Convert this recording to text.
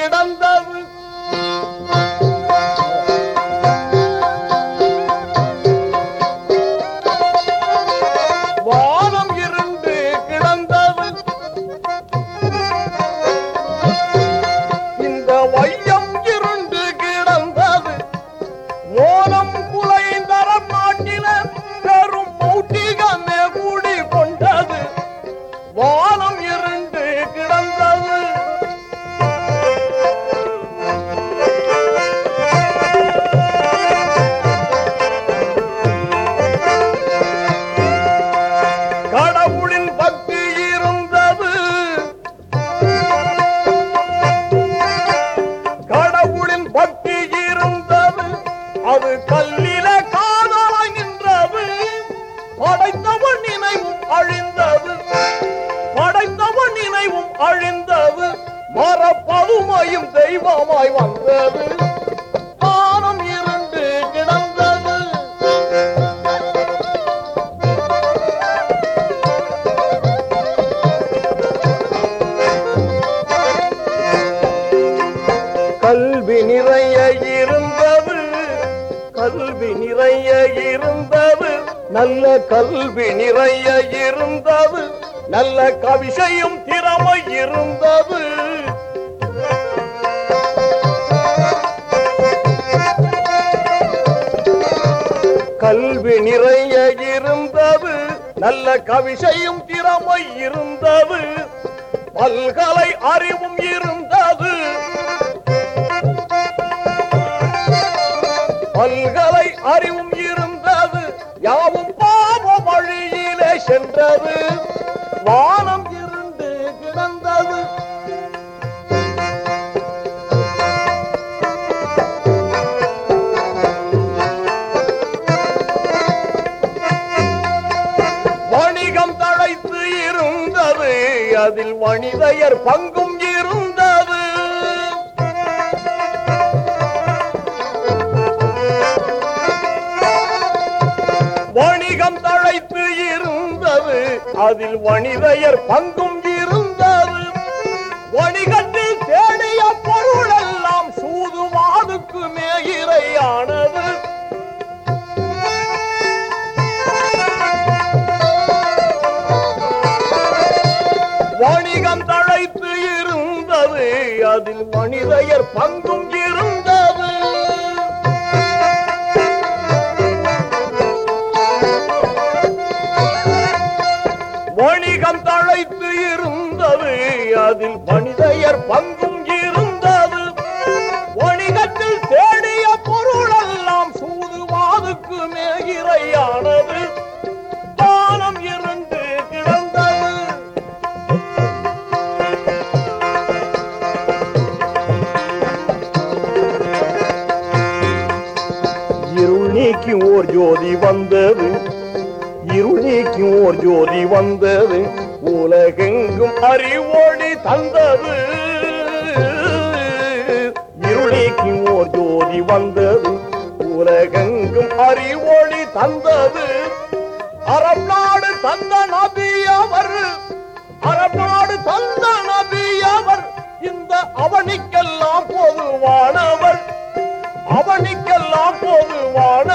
கிடந்தது. வானம் இருண்டு கிடந்தது. இந்த வையம் இருண்டு கிடந்தது. மோனம் குலைந்தரம் நாட்டில பெரும் மௌட்டிகமே கூடி கொண்டது. வானம் கல்லில காதலாய் நின்றது. படைத்தவன் நினைவும் அழிந்தது. படைத்தவன் நினைவும் அழிந்தது. மரப்பதுமையும் தெய்வமாய் வந்தது. நிறைய இருந்தது நல்ல கல்வி நிறைய இருந்தது நல்ல கவிசையும் திறமை இருந்தது. கல்வி நிறைய இருந்தது நல்ல கவிசையும் திறமை இருந்தது பல்கலை அறிவும் இருந்தது. பல்கலை அறிவும் இருந்தது யாவும் பாவ வழியிலே சென்றது. வானம் இருந்து கிடந்தது. வணிகம் தழைத்து இருந்தது. அதில் மனிதையர் பங்கும் வணிகம் தழைத்து இருந்தது. அதில் வணிதையர் பங்கும் இருந்தது. வணிகத்தில் தேடிய பொருள் எல்லாம் சூதுவாதுக்கு மேகிரையானது வணிகம் தழைத்து இருந்தது. அதில் மனிதையர் பங்கும் அதில் மனிதையர் பங்கும் இருந்தது. வணிகத்தில் தேடிய பொருள் எல்லாம் சூதுவாதுக்கு மேகிரையானது. தானம் இருந்து கிடந்தது. இருள் நீக்கி ஓர் ஜோதி வந்தது. இருள் நீக்கி ஓர் ஜோதி வந்தது. உலகெங்கும் அறிவோடி தந்தது. இருளிக்கு ஓர் ஜோதி வந்தது. உலகெங்கும் அறிவோடி தந்தது. அறம் நாடு தந்த நபியவர் அறம் நாடு தந்த நபியவர் இந்த அவனிக்கெல்லாம் போதுவானவர் அவனிக்கெல்லாம் போதுவான